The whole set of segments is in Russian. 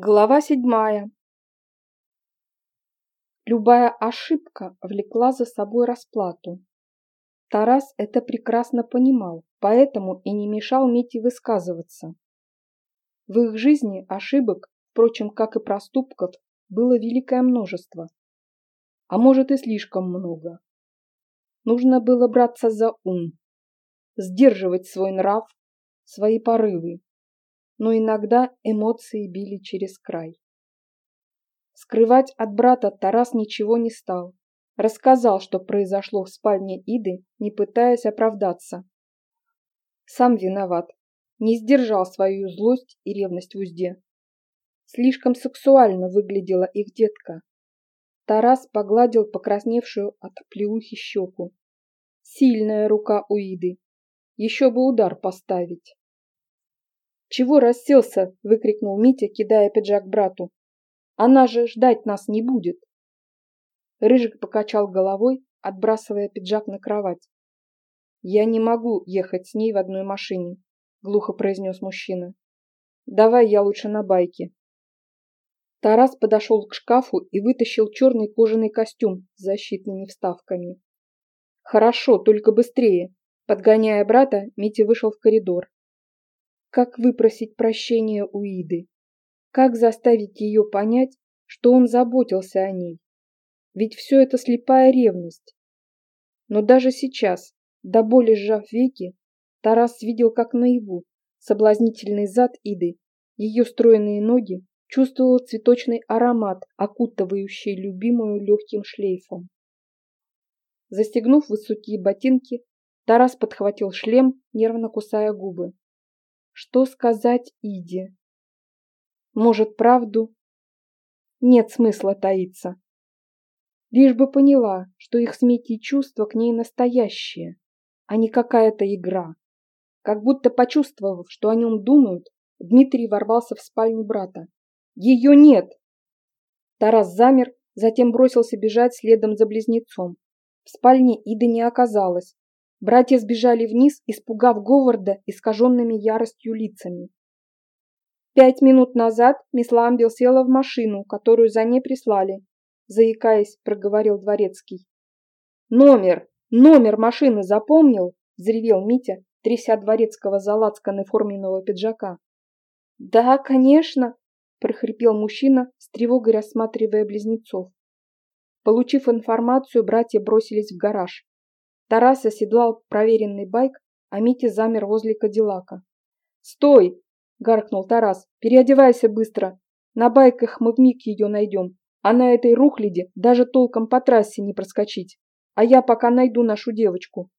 Глава седьмая. Любая ошибка влекла за собой расплату. Тарас это прекрасно понимал, поэтому и не мешал Мите высказываться. В их жизни ошибок, впрочем, как и проступков, было великое множество. А может и слишком много. Нужно было браться за ум, сдерживать свой нрав, свои порывы, но иногда эмоции били через край. Скрывать от брата Тарас ничего не стал. Рассказал, что произошло в спальне Иды, не пытаясь оправдаться. Сам виноват. Не сдержал свою злость и ревность в узде. Слишком сексуально выглядела их детка. Тарас погладил покрасневшую от плеухи щеку. Сильная рука у Иды. Еще бы удар поставить. «Чего расселся?» – выкрикнул Митя, кидая пиджак брату. «Она же ждать нас не будет!» Рыжик покачал головой, отбрасывая пиджак на кровать. «Я не могу ехать с ней в одной машине», – глухо произнес мужчина. «Давай я лучше на байке». Тарас подошел к шкафу и вытащил черный кожаный костюм с защитными вставками. «Хорошо, только быстрее!» Подгоняя брата, Митя вышел в коридор. Как выпросить прощения у Иды? Как заставить ее понять, что он заботился о ней? Ведь все это слепая ревность. Но даже сейчас, до боли сжав веки, Тарас видел как наяву соблазнительный зад Иды, ее стройные ноги, чувствовал цветочный аромат, окутывающий любимую легким шлейфом. Застегнув высокие ботинки, Тарас подхватил шлем, нервно кусая губы. Что сказать Иде? Может, правду? Нет смысла таиться. Лишь бы поняла, что их с Митей чувства к ней настоящие, а не какая-то игра. Как будто почувствовав, что о нем думают, Дмитрий ворвался в спальню брата. Ее нет! Тарас замер, затем бросился бежать следом за близнецом. В спальне Иды не оказалось, Братья сбежали вниз, испугав Говарда искаженными яростью лицами. Пять минут назад мисс Ламбел села в машину, которую за ней прислали, заикаясь, проговорил дворецкий. «Номер! Номер машины запомнил?» – взревел Митя, тряся дворецкого за лацканы форменного пиджака. «Да, конечно!» – прохрипел мужчина, с тревогой рассматривая близнецов. Получив информацию, братья бросились в гараж. Тарас оседлал проверенный байк, а Митя замер возле Кадиллака. «Стой!» – гаркнул Тарас. «Переодевайся быстро. На байках мы вмиг ее найдем, а на этой рухляде даже толком по трассе не проскочить. А я пока найду нашу девочку».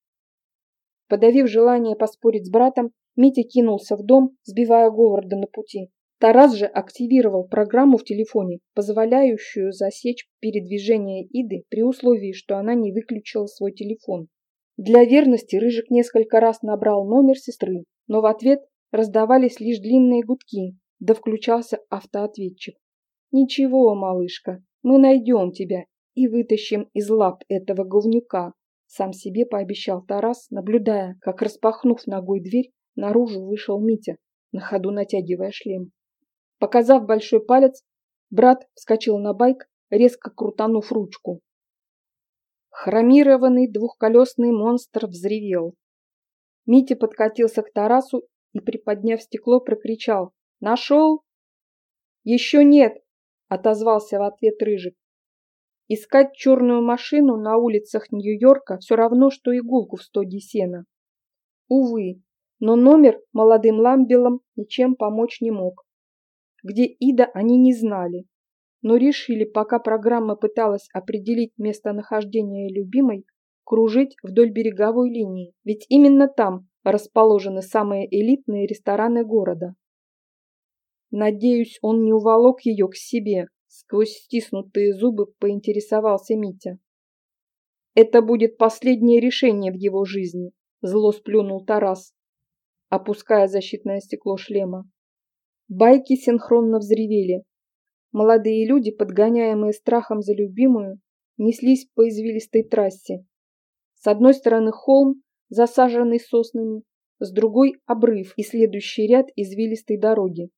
Подавив желание поспорить с братом, Митя кинулся в дом, сбивая Говарда на пути. Тарас же активировал программу в телефоне, позволяющую засечь передвижение Иды при условии, что она не выключила свой телефон. Для верности Рыжик несколько раз набрал номер сестры, но в ответ раздавались лишь длинные гудки, да включался автоответчик. «Ничего, малышка, мы найдем тебя и вытащим из лап этого говнюка», сам себе пообещал Тарас, наблюдая, как, распахнув ногой дверь, наружу вышел Митя, на ходу натягивая шлем. Показав большой палец, брат вскочил на байк, резко крутанув ручку. Хромированный двухколесный монстр взревел. Митя подкатился к Тарасу и, приподняв стекло, прокричал «Нашел?» «Еще нет!» – отозвался в ответ Рыжик. Искать черную машину на улицах Нью-Йорка все равно, что иголку в стоге сена. Увы, но номер молодым ламбелам ничем помочь не мог. Где Ида, они не знали, но решили, пока программа пыталась определить местонахождение любимой, кружить вдоль береговой линии, ведь именно там расположены самые элитные рестораны города. Надеюсь, он не уволок ее к себе, сквозь стиснутые зубы поинтересовался Митя. Это будет последнее решение в его жизни, зло сплюнул Тарас, опуская защитное стекло шлема. Байки синхронно взревели, Молодые люди, подгоняемые страхом за любимую, неслись по извилистой трассе. С одной стороны холм, засаженный соснами, с другой – обрыв и следующий ряд извилистой дороги.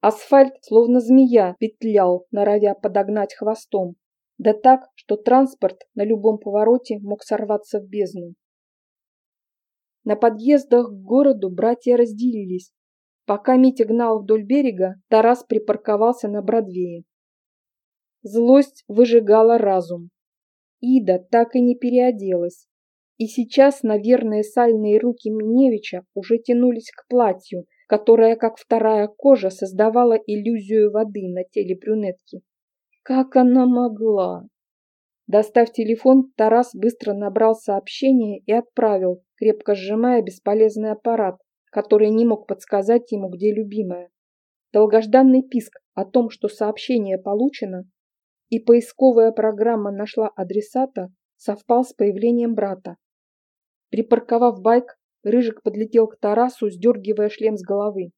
Асфальт, словно змея, петлял, норовя подогнать хвостом. Да так, что транспорт на любом повороте мог сорваться в бездну. На подъездах к городу братья разделились. Пока Митя гнал вдоль берега, Тарас припарковался на Бродвее. Злость выжигала разум. Ида так и не переоделась. И сейчас, наверное, сальные руки Миневича уже тянулись к платью, которое, как вторая кожа, создавала иллюзию воды на теле брюнетки. Как она могла? Достав телефон, Тарас быстро набрал сообщение и отправил, крепко сжимая бесполезный аппарат, который не мог подсказать ему, где любимая. Долгожданный писк о том, что сообщение получено, и поисковая программа нашла адресата, совпал с появлением брата. Припарковав байк, Рыжик подлетел к Тарасу, сдергивая шлем с головы.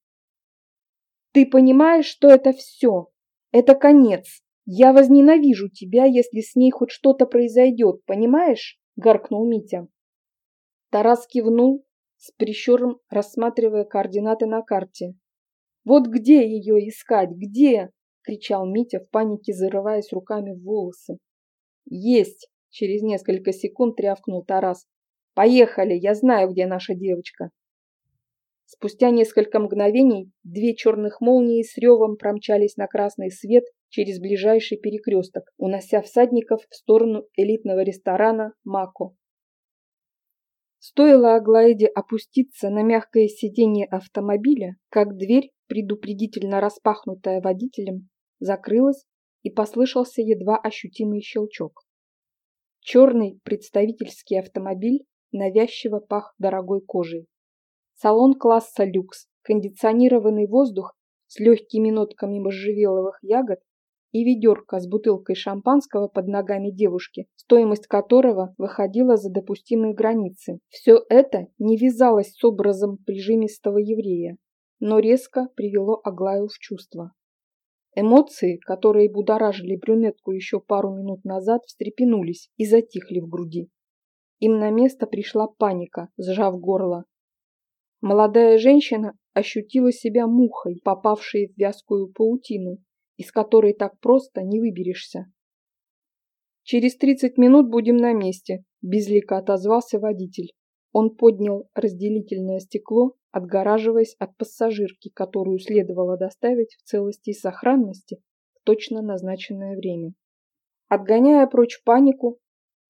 «Ты понимаешь, что это все? Это конец. Я возненавижу тебя, если с ней хоть что-то произойдет, понимаешь?» – гаркнул Митя. Тарас кивнул, с прищуром рассматривая координаты на карте. «Вот где ее искать? Где?» – кричал Митя в панике, зарываясь руками в волосы. «Есть!» – через несколько секунд рявкнул Тарас. Поехали, я знаю, где наша девочка. Спустя несколько мгновений две черных молнии с ревом промчались на красный свет через ближайший перекресток, унося всадников в сторону элитного ресторана «Мако». Стоило Аглаиде опуститься на мягкое сиденье автомобиля, как дверь, предупредительно распахнутая водителем, закрылась и послышался едва ощутимый щелчок. Черный представительский автомобиль навязчиво пах дорогой кожей. Салон класса люкс, кондиционированный воздух с легкими нотками можжевеловых ягод и ведерко с бутылкой шампанского под ногами девушки, стоимость которого выходила за допустимые границы. Все это не вязалось с образом прижимистого еврея, но резко привело Аглаю в чувство. Эмоции, которые будоражили брюнетку еще пару минут назад, встрепенулись и затихли в груди. Им на место пришла паника, сжав горло. Молодая женщина ощутила себя мухой, попавшей в вязкую паутину, из которой так просто не выберешься. «Через тридцать минут будем на месте», – безлико отозвался водитель. Он поднял разделительное стекло, отгораживаясь от пассажирки, которую следовало доставить в целости и сохранности в точно назначенное время. Отгоняя прочь панику,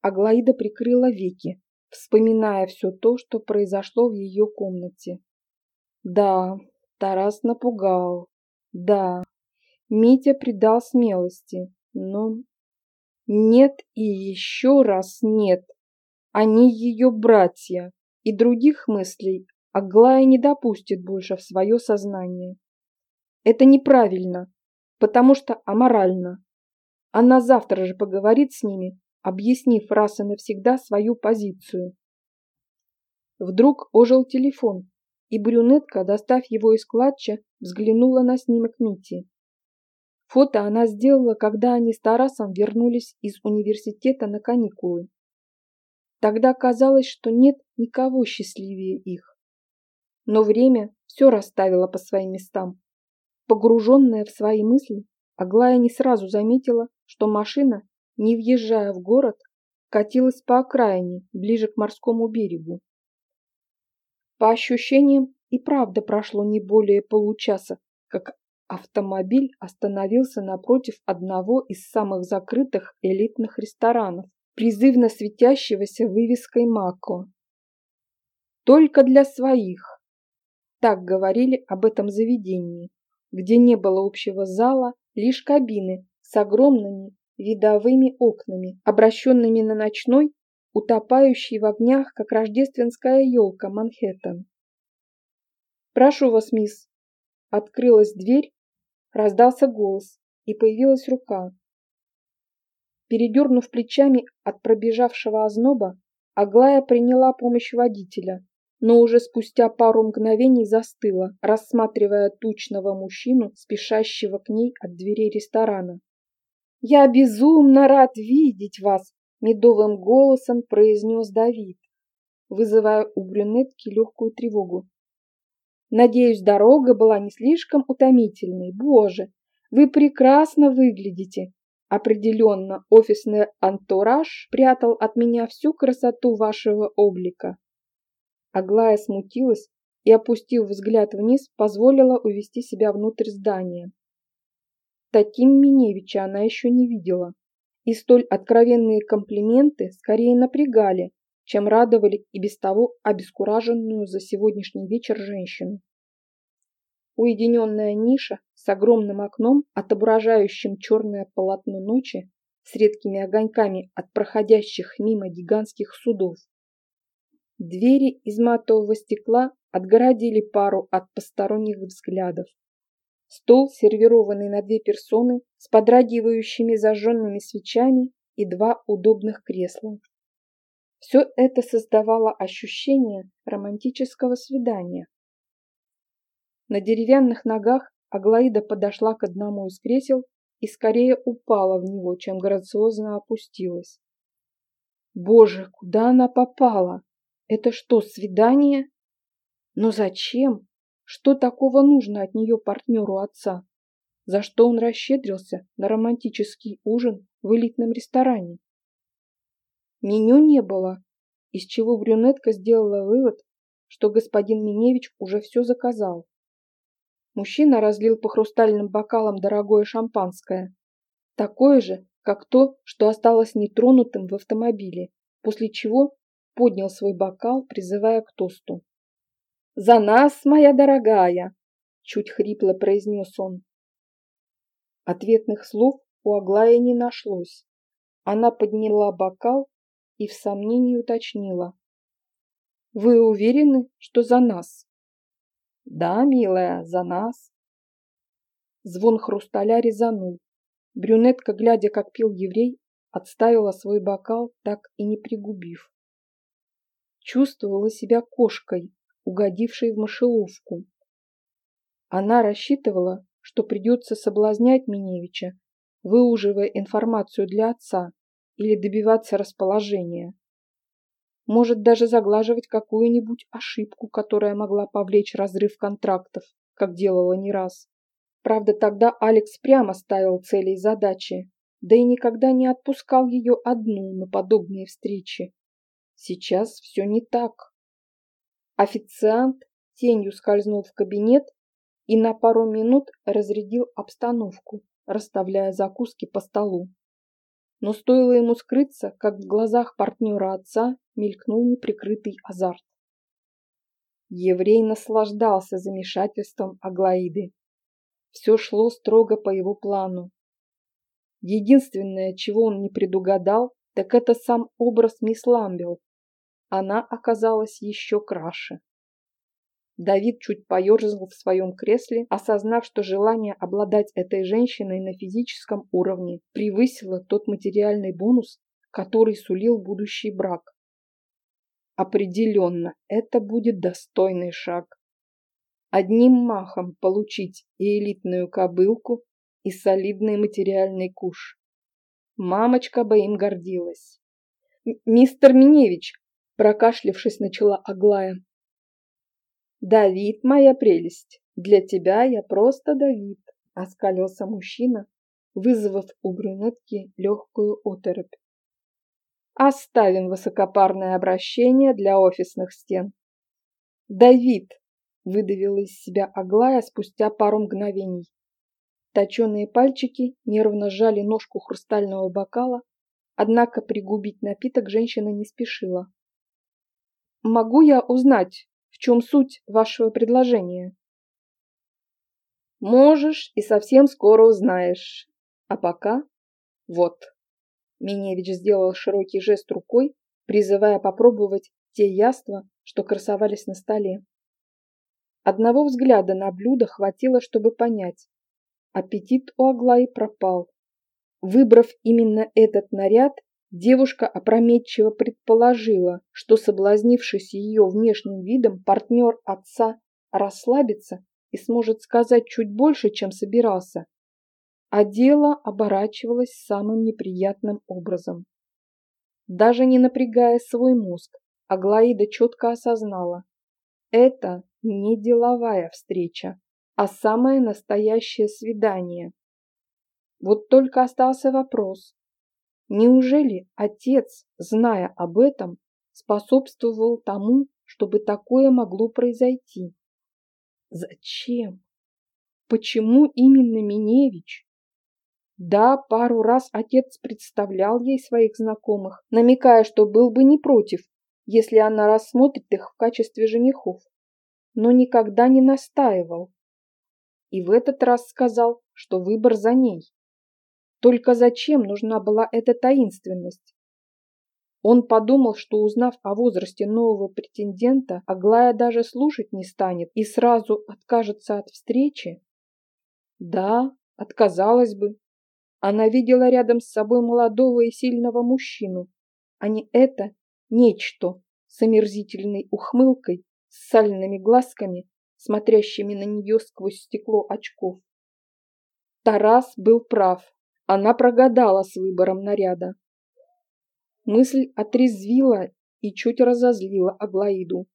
Аглаида прикрыла веки, вспоминая все то, что произошло в ее комнате. Да, Тарас напугал. Да, Митя придал смелости, но... Нет и еще раз нет. Они ее братья, и других мыслей Аглая не допустит больше в свое сознание. Это неправильно, потому что аморально. Она завтра же поговорит с ними объяснив раз и навсегда свою позицию. Вдруг ожил телефон, и брюнетка, достав его из клатча, взглянула на снимок Мити. Фото она сделала, когда они с Тарасом вернулись из университета на каникулы. Тогда казалось, что нет никого счастливее их. Но время все расставило по своим местам. Погруженная в свои мысли, Аглая не сразу заметила, что машина не въезжая в город, катилась по окраине, ближе к морскому берегу. По ощущениям, и правда прошло не более получаса, как автомобиль остановился напротив одного из самых закрытых элитных ресторанов, призывно светящегося вывеской «Мако». Только для своих. Так говорили об этом заведении, где не было общего зала, лишь кабины с огромными видовыми окнами, обращенными на ночной, утопающий в огнях, как рождественская елка Манхэттен. «Прошу вас, мисс!» Открылась дверь, раздался голос, и появилась рука. Передернув плечами от пробежавшего озноба, Аглая приняла помощь водителя, но уже спустя пару мгновений застыла, рассматривая тучного мужчину, спешащего к ней от дверей ресторана. «Я безумно рад видеть вас!» – медовым голосом произнес Давид, вызывая у брюнетки легкую тревогу. Надеюсь, дорога была не слишком утомительной. Боже, вы прекрасно выглядите. Определенно, офисный антураж прятал от меня всю красоту вашего облика. Аглая смутилась и, опустив взгляд вниз, позволила увести себя внутрь здания. Таким Миневича она еще не видела, и столь откровенные комплименты скорее напрягали, чем радовали и без того обескураженную за сегодняшний вечер женщину. Уединенная ниша с огромным окном, отображающим черное полотно ночи с редкими огоньками от проходящих мимо гигантских судов. Двери из матового стекла отгородили пару от посторонних взглядов. Стол, сервированный на две персоны, с подрагивающими зажженными свечами и два удобных кресла. Все это создавало ощущение романтического свидания. На деревянных ногах Аглаида подошла к одному из кресел и скорее упала в него, чем грациозно опустилась. Боже, куда она попала? Это что, свидание? Но зачем? Что такого нужно от нее партнеру отца? За что он расщедрился на романтический ужин в элитном ресторане? Меню не было, из чего брюнетка сделала вывод, что господин Миневич уже все заказал. Мужчина разлил по хрустальным бокалам дорогое шампанское, такое же, как то, что осталось нетронутым в автомобиле, после чего поднял свой бокал, призывая к тосту. «За нас, моя дорогая!» – чуть хрипло произнес он. Ответных слов у Аглая не нашлось. Она подняла бокал и в сомнении уточнила. «Вы уверены, что за нас?» «Да, милая, за нас». Звон хрусталя резанул. Брюнетка, глядя, как пил еврей, отставила свой бокал, так и не пригубив. Чувствовала себя кошкой, угодившей в мышеловку. Она рассчитывала, что придется соблазнять Миневича, выуживая информацию для отца или добиваться расположения. Может даже заглаживать какую-нибудь ошибку, которая могла повлечь разрыв контрактов, как делала не раз. Правда, тогда Алекс прямо ставил цели и задачи, да и никогда не отпускал ее одну на подобные встречи. Сейчас все не так. Официант тенью скользнул в кабинет и на пару минут разрядил обстановку, расставляя закуски по столу. Но стоило ему скрыться, как в глазах партнера отца мелькнул неприкрытый азарт. Еврей наслаждался замешательством Аглаиды. Все шло строго по его плану. Единственное, чего он не предугадал, так это сам образ мисс Ламбел, она оказалась еще краше. Давид чуть поерзал в своем кресле, осознав, что желание обладать этой женщиной на физическом уровне превысило тот материальный бонус, который сулил будущий брак. Определенно, это будет достойный шаг. Одним махом получить и элитную кобылку, и солидный материальный куш. Мамочка бы им гордилась. «Мистер Миневич, Прокашлявшись, начала Аглая. «Давид, моя прелесть, для тебя я просто Давид», — оскалился мужчина, вызвав у брюнетки легкую оторопь. «Оставим высокопарное обращение для офисных стен». «Давид!» — выдавила из себя Аглая спустя пару мгновений. Точеные пальчики нервно сжали ножку хрустального бокала, однако пригубить напиток женщина не спешила. Могу я узнать, в чем суть вашего предложения? Можешь и совсем скоро узнаешь. А пока вот. Миневич сделал широкий жест рукой, призывая попробовать те яства, что красовались на столе. Одного взгляда на блюдо хватило, чтобы понять. Аппетит у Аглаи пропал. Выбрав именно этот наряд, Девушка опрометчиво предположила, что, соблазнившись ее внешним видом, партнер отца расслабится и сможет сказать чуть больше, чем собирался. А дело оборачивалось самым неприятным образом. Даже не напрягая свой мозг, Аглаида четко осознала. Это не деловая встреча, а самое настоящее свидание. Вот только остался вопрос. Неужели отец, зная об этом, способствовал тому, чтобы такое могло произойти? Зачем? Почему именно Миневич? Да, пару раз отец представлял ей своих знакомых, намекая, что был бы не против, если она рассмотрит их в качестве женихов, но никогда не настаивал. И в этот раз сказал, что выбор за ней. Только зачем нужна была эта таинственность? Он подумал, что узнав о возрасте нового претендента, Аглая даже слушать не станет и сразу откажется от встречи. Да, отказалась бы, она видела рядом с собой молодого и сильного мужчину, а не это нечто с омерзительной ухмылкой, с сальными глазками, смотрящими на нее сквозь стекло очков. Тарас был прав. Она прогадала с выбором наряда. Мысль отрезвила и чуть разозлила Аглаиду.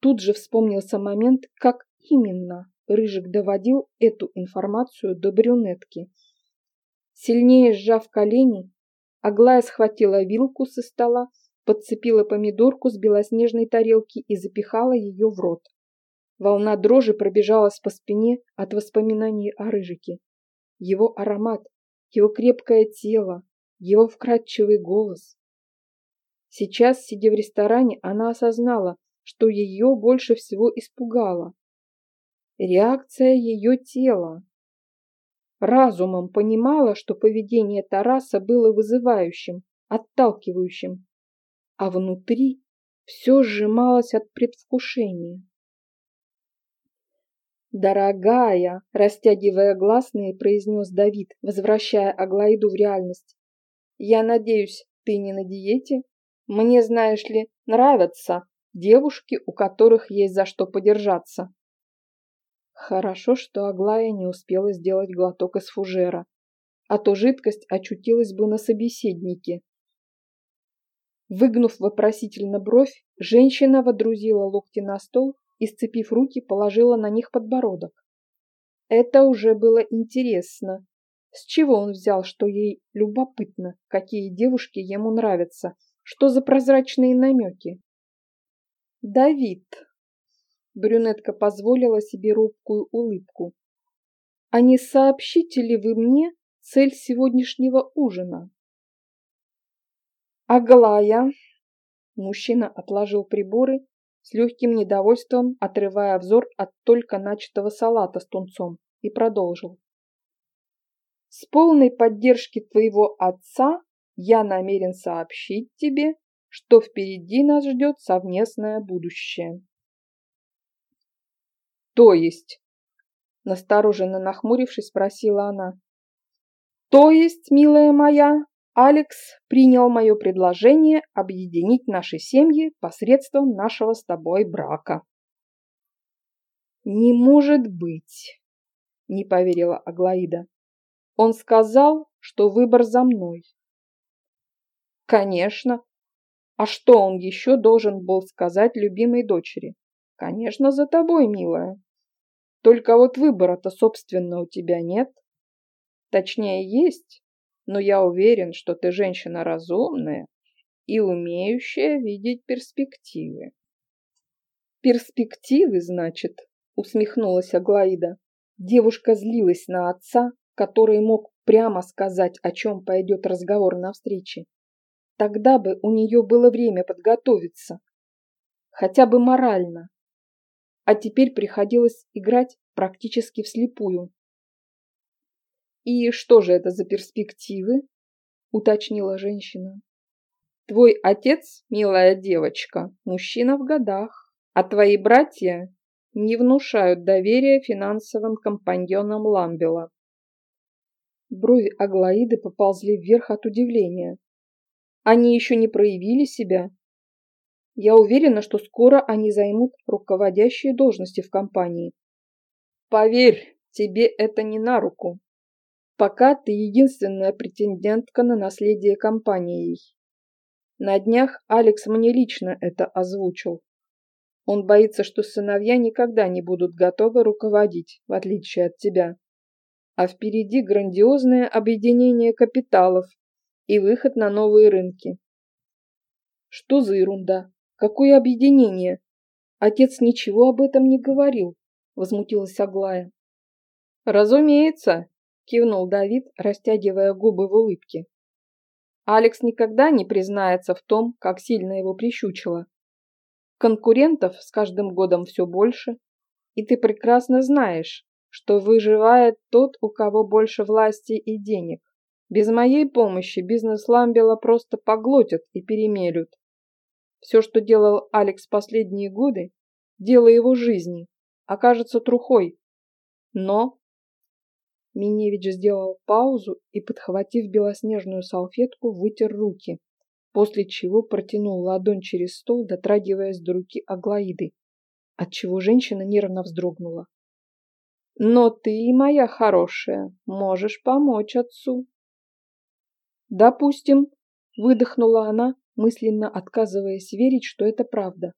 Тут же вспомнился момент, как именно Рыжик доводил эту информацию до брюнетки. Сильнее сжав колени, Аглая схватила вилку со стола, подцепила помидорку с белоснежной тарелки и запихала ее в рот. Волна дрожи пробежалась по спине от воспоминаний о Рыжике. Его аромат, его крепкое тело, его вкрадчивый голос. Сейчас, сидя в ресторане, она осознала, что ее больше всего испугало. Реакция ее тела. Разумом понимала, что поведение Тараса было вызывающим, отталкивающим, а внутри все сжималось от предвкушения. «Дорогая!» – растягивая гласные, произнес Давид, возвращая Аглаиду в реальность. «Я надеюсь, ты не на диете? Мне, знаешь ли, нравятся девушки, у которых есть за что подержаться». Хорошо, что Аглая не успела сделать глоток из фужера, а то жидкость очутилась бы на собеседнике. Выгнув вопросительно бровь, женщина водрузила локти на стол и, сцепив руки, положила на них подбородок. Это уже было интересно. С чего он взял, что ей любопытно, какие девушки ему нравятся, что за прозрачные намеки? «Давид», Брюнетка позволила себе робкую улыбку. «А не сообщите ли вы мне цель сегодняшнего ужина?» «Аглая!» Мужчина отложил приборы с легким недовольством, отрывая взор от только начатого салата с тунцом, и продолжил. «С полной поддержки твоего отца я намерен сообщить тебе, что впереди нас ждет совместное будущее. То есть? Настороженно нахмурившись, спросила она. То есть, милая моя, Алекс принял мое предложение объединить наши семьи посредством нашего с тобой брака. Не может быть, не поверила Аглаида. Он сказал, что выбор за мной. Конечно. А что он еще должен был сказать любимой дочери? Конечно, за тобой, милая. Только вот выбора-то, собственно, у тебя нет. Точнее, есть, но я уверен, что ты женщина разумная и умеющая видеть перспективы. Перспективы, значит, усмехнулась Аглаида. Девушка злилась на отца, который мог прямо сказать, о чем пойдет разговор на встрече. Тогда бы у нее было время подготовиться. Хотя бы морально а теперь приходилось играть практически вслепую. «И что же это за перспективы?» – уточнила женщина. «Твой отец, милая девочка, мужчина в годах, а твои братья не внушают доверия финансовым компаньонам Ламбела». Брови Аглаиды поползли вверх от удивления. Они еще не проявили себя я уверена, что скоро они займут руководящие должности в компании. Поверь, тебе это не на руку. Пока ты единственная претендентка на наследие компании. На днях Алекс мне лично это озвучил. Он боится, что сыновья никогда не будут готовы руководить, в отличие от тебя. А впереди грандиозное объединение капиталов и выход на новые рынки. Что за ерунда? Какое объединение? Отец ничего об этом не говорил, возмутилась Аглая. Разумеется, кивнул Давид, растягивая губы в улыбке. Алекс никогда не признается в том, как сильно его прищучило. Конкурентов с каждым годом все больше, и ты прекрасно знаешь, что выживает тот, у кого больше власти и денег. Без моей помощи бизнес Ламбела просто поглотят и перемелют. Все, что делал Алекс последние годы, дело его жизни, окажется трухой. Но... Миневич сделал паузу и, подхватив белоснежную салфетку, вытер руки после чего протянул ладонь через стол, дотрагиваясь до руки Аглаиды, отчего женщина нервно вздрогнула. «Но ты, моя хорошая, можешь помочь отцу». «Допустим», — выдохнула она, мысленно отказываясь верить, что это правда.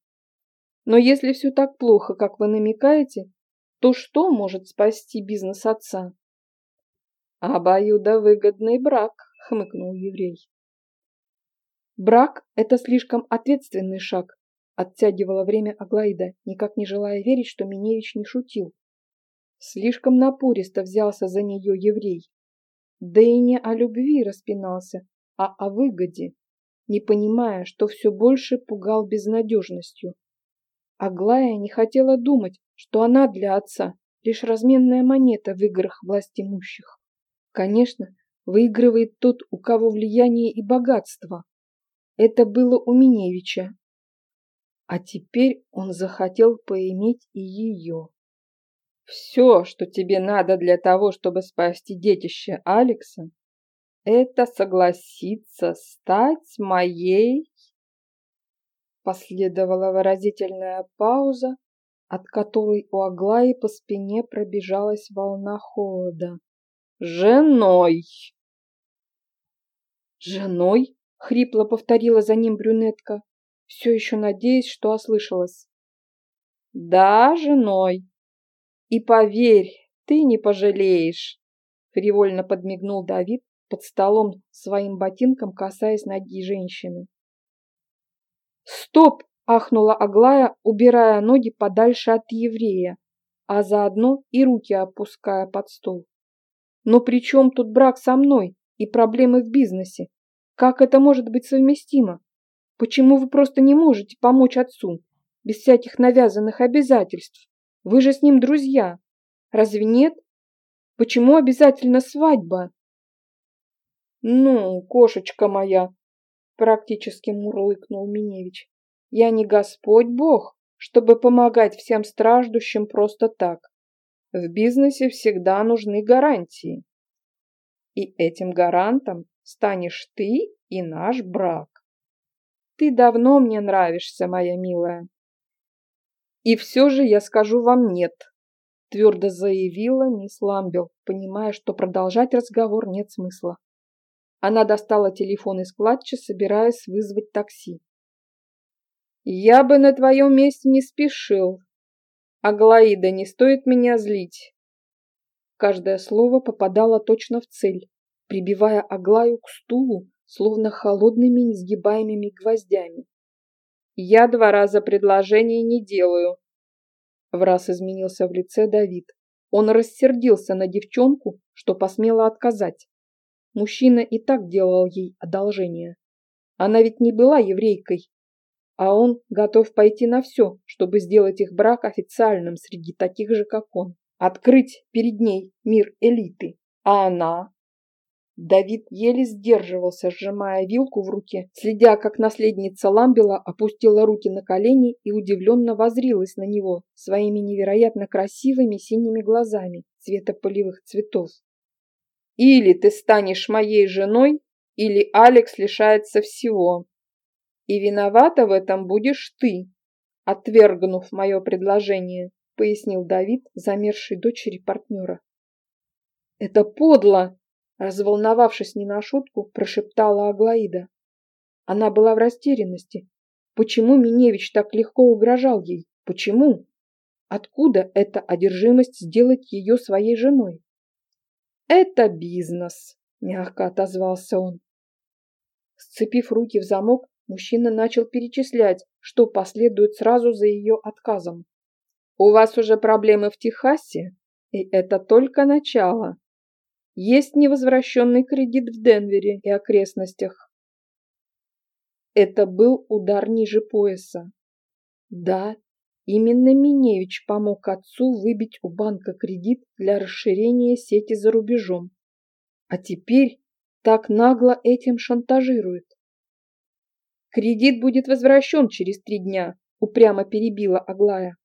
«Но если все так плохо, как вы намекаете, то что может спасти бизнес отца?» «Обоюдовыгодный брак», — хмыкнул еврей. Брак – это слишком ответственный шаг, оттягивала время Аглаида, никак не желая верить, что Миневич не шутил. Слишком напористо взялся за нее еврей. Да и не о любви распинался, а о выгоде, не понимая, что все больше пугал безнадежностью. Аглая не хотела думать, что она для отца лишь разменная монета в играх властимущих. Конечно, выигрывает тот, у кого влияние и богатство, это было у Миневича. А теперь он захотел поиметь и ее. Все, что тебе надо для того, чтобы спасти детище Алекса, это согласиться стать моей... Последовала выразительная пауза, от которой у Аглаи по спине пробежалась волна холода. «Женой!» «Женой?» — хрипло повторила за ним брюнетка, все еще надеясь, что ослышалась. «Да, женой. И поверь, ты не пожалеешь!» — фривольно подмигнул Давид под столом своим ботинком, касаясь ноги женщины. «Стоп!» — ахнула Аглая, убирая ноги подальше от еврея, а заодно и руки опуская под стол. «Но при чем тут брак со мной и проблемы в бизнесе? Как это может быть совместимо? Почему вы просто не можете помочь отцу, без всяких навязанных обязательств? Вы же с ним друзья. Разве нет? Почему обязательно свадьба? Ну, кошечка моя, практически мурлыкнул Миневич. Я не Господь Бог, чтобы помогать всем страждущим просто так. В бизнесе всегда нужны гарантии. И этим гарантом станешь ты и наш брак. Ты давно мне нравишься, моя милая. И все же я скажу вам нет, твердо заявила мисс Ламбел, понимая, что продолжать разговор нет смысла. Она достала телефон из клатча, собираясь вызвать такси. «Я бы на твоем месте не спешил. Аглаида, не стоит меня злить». Каждое слово попадало точно в цель, прибивая Аглаю к стулу, словно холодными несгибаемыми гвоздями. «Я два раза предложение не делаю», — в раз изменился в лице Давид. Он рассердился на девчонку, что посмела отказать. Мужчина и так делал ей одолжение. Она ведь не была еврейкой, а он готов пойти на все, чтобы сделать их брак официальным среди таких же, как он. Открыть перед ней мир элиты. А она Давид еле сдерживался, сжимая вилку в руке, следя, как наследница Ламбела опустила руки на колени и удивленно возрилась на него своими невероятно красивыми синими глазами цвета полевых цветов. «Или ты станешь моей женой, или Алекс лишается всего. И виновата в этом будешь ты, отвергнув мое предложение», пояснил Давид, замерзший дочери партнера. «Это подло!» Разволновавшись не на шутку, прошептала Аглаида. Она была в растерянности. Почему Миневич так легко угрожал ей? Почему? Откуда эта одержимость сделать ее своей женой? «Это бизнес», – мягко отозвался он. Сцепив руки в замок, мужчина начал перечислять, что последует сразу за ее отказом. «У вас уже проблемы в Техасе, и это только начало. Есть невозвращенный кредит в Денвере и окрестностях». Это был удар ниже пояса. Да, Именно Миневич помог отцу выбить у банка кредит для расширения сети за рубежом. А теперь так нагло этим шантажирует. «Кредит будет возвращен через три дня», – упрямо перебила Аглая.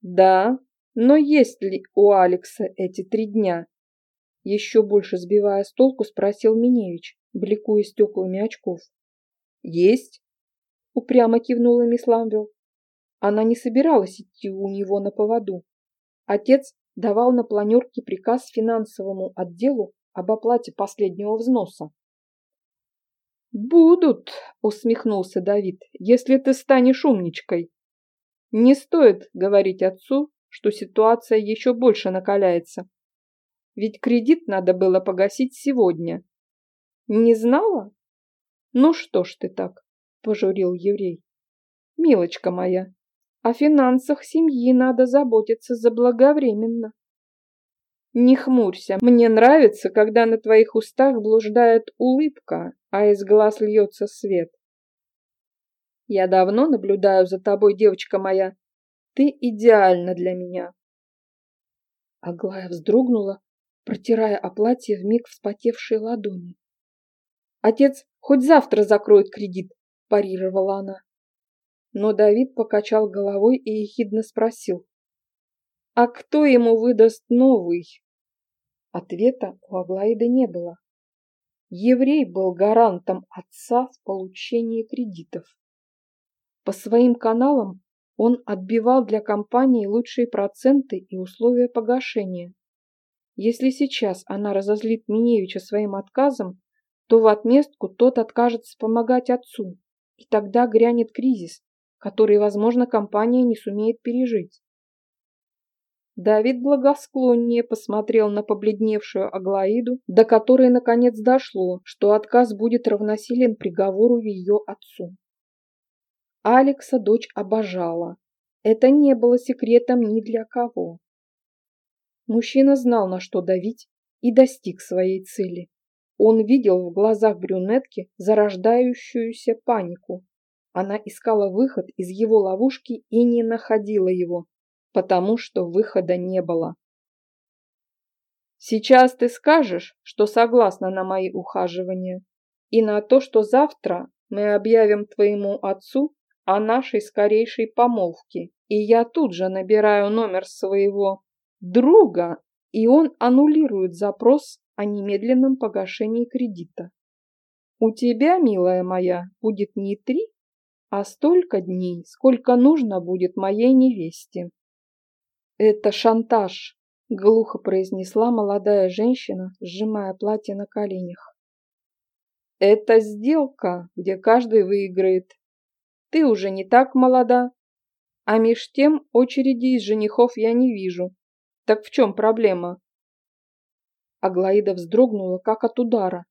«Да, но есть ли у Алекса эти три дня?» Еще больше сбивая с толку, спросил Миневич, бликуя стеклами очков. «Есть», – упрямо кивнула мисс. Она не собиралась идти у него на поводу. Отец давал на планерке приказ финансовому отделу об оплате последнего взноса. «Будут», — усмехнулся Давид, — «если ты станешь умничкой». Не стоит говорить отцу, что ситуация еще больше накаляется. Ведь кредит надо было погасить сегодня. Не знала? Ну что ж ты так, пожурил еврей. Милочка моя, о финансах семьи надо заботиться заблаговременно. Не хмурься, мне нравится, когда на твоих устах блуждает улыбка, а из глаз льется свет. Я давно наблюдаю за тобой, девочка моя. Ты идеальна для меня. Аглая вздрогнула, протирая о платье вмиг вспотевшие ладони. Отец хоть завтра закроет кредит, парировала она. Но Давид покачал головой и ехидно спросил. «А кто ему выдаст новый?» Ответа у Аглаиды не было. Еврей был гарантом отца в получении кредитов. По своим каналам он отбивал для компании лучшие проценты и условия погашения. Если сейчас она разозлит Миневича своим отказом, то в отместку тот откажется помогать отцу, и тогда грянет кризис, который, возможно, компания не сумеет пережить. Давид благосклоннее посмотрел на побледневшую Аглаиду, до которой наконец дошло, что отказ будет равносилен приговору ее отцу. Алекса дочь обожала. Это не было секретом ни для кого. Мужчина знал, на что давить, и достиг своей цели. Он видел в глазах брюнетки зарождающуюся панику, она искала выход из его ловушки и не находила его, потому что выхода не было. Сейчас ты скажешь, что согласна на мои ухаживания и на то, что завтра мы объявим твоему отцу о нашей скорейшей помолвке, и я тут же набираю номер своего друга, и он аннулирует запрос о немедленном погашении кредита. У тебя, милая моя, будет не три, а столько дней, сколько нужно будет моей невесте. Это шантаж, глухо произнесла молодая женщина, сжимая платье на коленях. Это сделка, где каждый выиграет. Ты уже не так молода, а меж тем очереди из женихов я не вижу. Так в чем проблема? Аглаида вздрогнула, как от удара.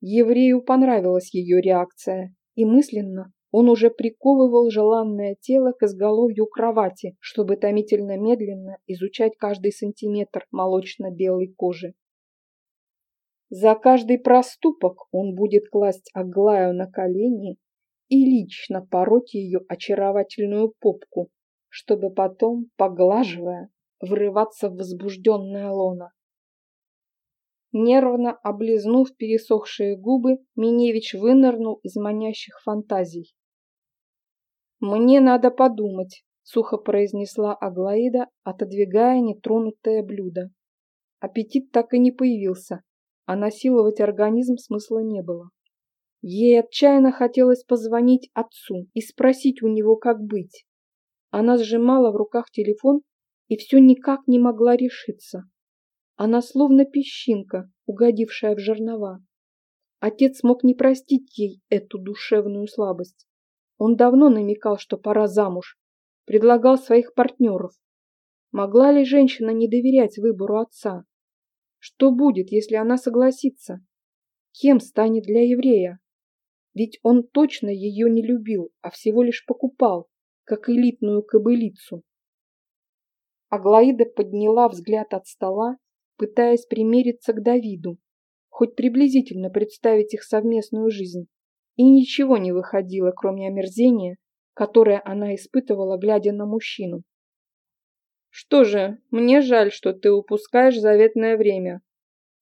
Еврею понравилась ее реакция, и мысленно он уже приковывал желанное тело к изголовью кровати, чтобы томительно медленно изучать каждый сантиметр молочно-белой кожи. За каждый проступок он будет класть Аглаю на колени и лично пороть ее очаровательную попку, чтобы потом, поглаживая, врываться в возбужденное лоно. Нервно облизнув пересохшие губы, Миневич вынырнул из манящих фантазий. «Мне надо подумать», – сухо произнесла Аглаида, отодвигая нетронутое блюдо. Аппетит так и не появился, а насиловать организм смысла не было. Ей отчаянно хотелось позвонить отцу и спросить у него, как быть. Она сжимала в руках телефон и все никак не могла решиться. Она словно песчинка, угодившая в жернова. Отец мог не простить ей эту душевную слабость. Он давно намекал, что пора замуж, предлагал своих партнеров. Могла ли женщина не доверять выбору отца? Что будет, если она согласится? Кем станет для еврея? Ведь он точно ее не любил, а всего лишь покупал, как элитную кобылицу. Аглаида подняла взгляд от стола, пытаясь примериться к Давиду, хоть приблизительно представить их совместную жизнь, и ничего не выходило, кроме омерзения, которое она испытывала, глядя на мужчину. «Что же, мне жаль, что ты упускаешь заветное время»,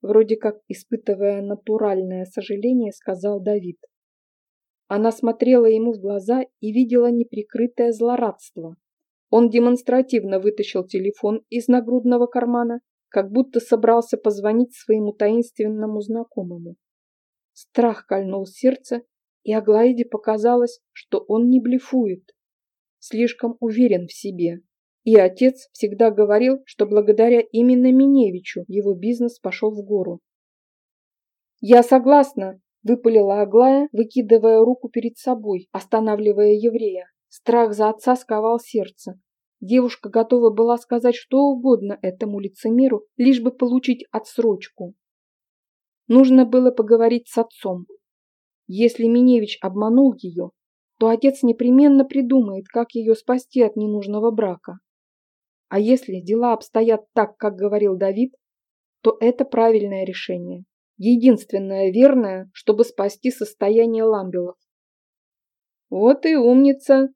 вроде как испытывая натуральное сожаление, сказал Давид. Она смотрела ему в глаза и видела неприкрытое злорадство. Он демонстративно вытащил телефон из нагрудного кармана, как будто собрался позвонить своему таинственному знакомому. Страх кольнул сердце, и Аглаиде показалось, что он не блефует. Слишком уверен в себе. И отец всегда говорил, что благодаря именно Миневичу его бизнес пошел в гору. «Я согласна», – выпалила Аглая, выкидывая руку перед собой, останавливая еврея. Страх за отца сковал сердце. Девушка готова была сказать что угодно этому лицемеру, лишь бы получить отсрочку. Нужно было поговорить с отцом. Если Миневич обманул ее, то отец непременно придумает, как ее спасти от ненужного брака. А если дела обстоят так, как говорил Давид, то это правильное решение. Единственное верное, чтобы спасти состояние Ламбелов. «Вот и умница!»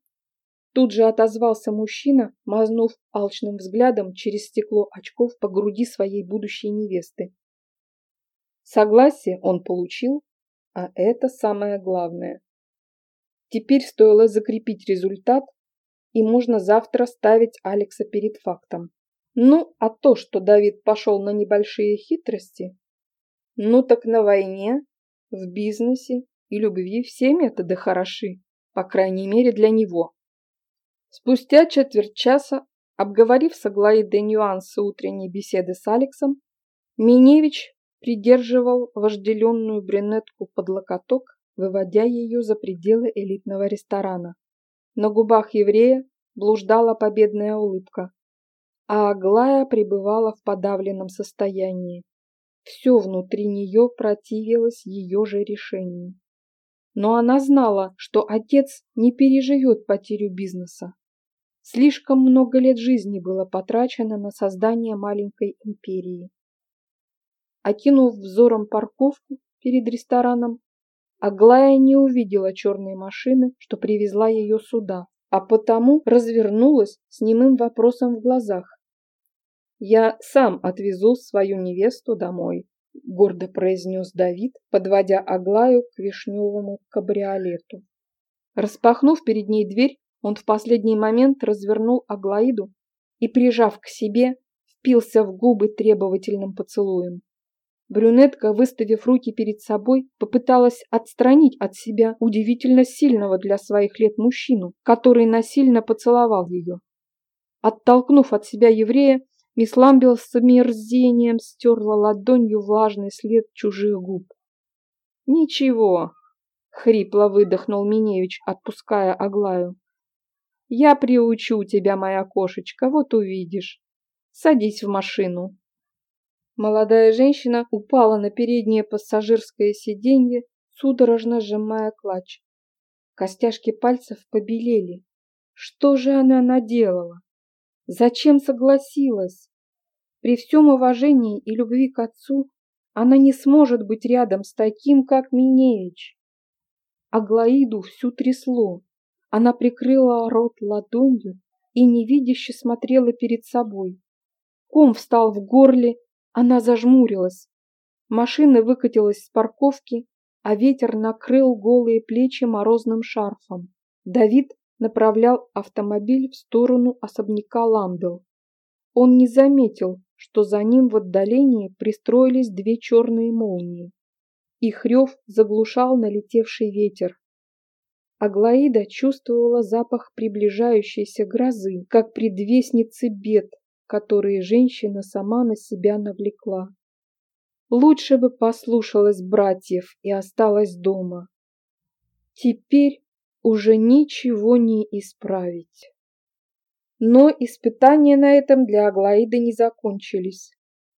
Тут же отозвался мужчина, мазнув алчным взглядом через стекло очков по груди своей будущей невесты. Согласие он получил, а это самое главное. Теперь стоило закрепить результат и можно завтра ставить Алекса перед фактом. Ну, а то, что Давид пошел на небольшие хитрости, ну так на войне, в бизнесе и любви все методы хороши, по крайней мере для него. Спустя четверть часа, обговорив с Аглаидой нюансы утренней беседы с Алексом, Миневич придерживал вожделенную брюнетку под локоток, выводя ее за пределы элитного ресторана. На губах еврея блуждала победная улыбка, а Аглая пребывала в подавленном состоянии. Все внутри нее противилось ее же решению. Но она знала, что отец не переживет потерю бизнеса. Слишком много лет жизни было потрачено на создание маленькой империи. Окинув взором парковку перед рестораном, Аглая не увидела черной машины, что привезла ее сюда, а потому развернулась с немым вопросом в глазах. «Я сам отвезу свою невесту домой», – гордо произнес Давид, подводя Аглаю к вишневому кабриолету. Распахнув перед ней дверь, он в последний момент развернул Аглаиду и, прижав к себе, впился в губы требовательным поцелуем. Брюнетка, выставив руки перед собой, попыталась отстранить от себя удивительно сильного для своих лет мужчину, который насильно поцеловал ее. Оттолкнув от себя еврея, мисс Ламбел с омерзением стерла ладонью влажный след чужих губ. «Ничего», — хрипло выдохнул Миневич, отпуская Аглаю. «Я приучу тебя, моя кошечка, вот увидишь. Садись в машину». Молодая женщина упала на переднее пассажирское сиденье, судорожно сжимая клатч. Костяшки пальцев побелели. Что же она наделала? Зачем согласилась? При всем уважении и любви к отцу она не сможет быть рядом с таким, как Минеич. Аглаиду всю трясло. Она прикрыла рот ладонью и невидяще смотрела перед собой. Ком встал в горле, она зажмурилась. Машина выкатилась с парковки, а ветер накрыл голые плечи морозным шарфом. Давид направлял автомобиль в сторону особняка Ламбел. Он не заметил, что за ним в отдалении пристроились две черные молнии. Их рев заглушал налетевший ветер. Аглаида чувствовала запах приближающейся грозы, как предвестницы бед, которые женщина сама на себя навлекла. Лучше бы послушалась братьев и осталась дома. Теперь уже ничего не исправить. Но испытания на этом для Аглаиды не закончились.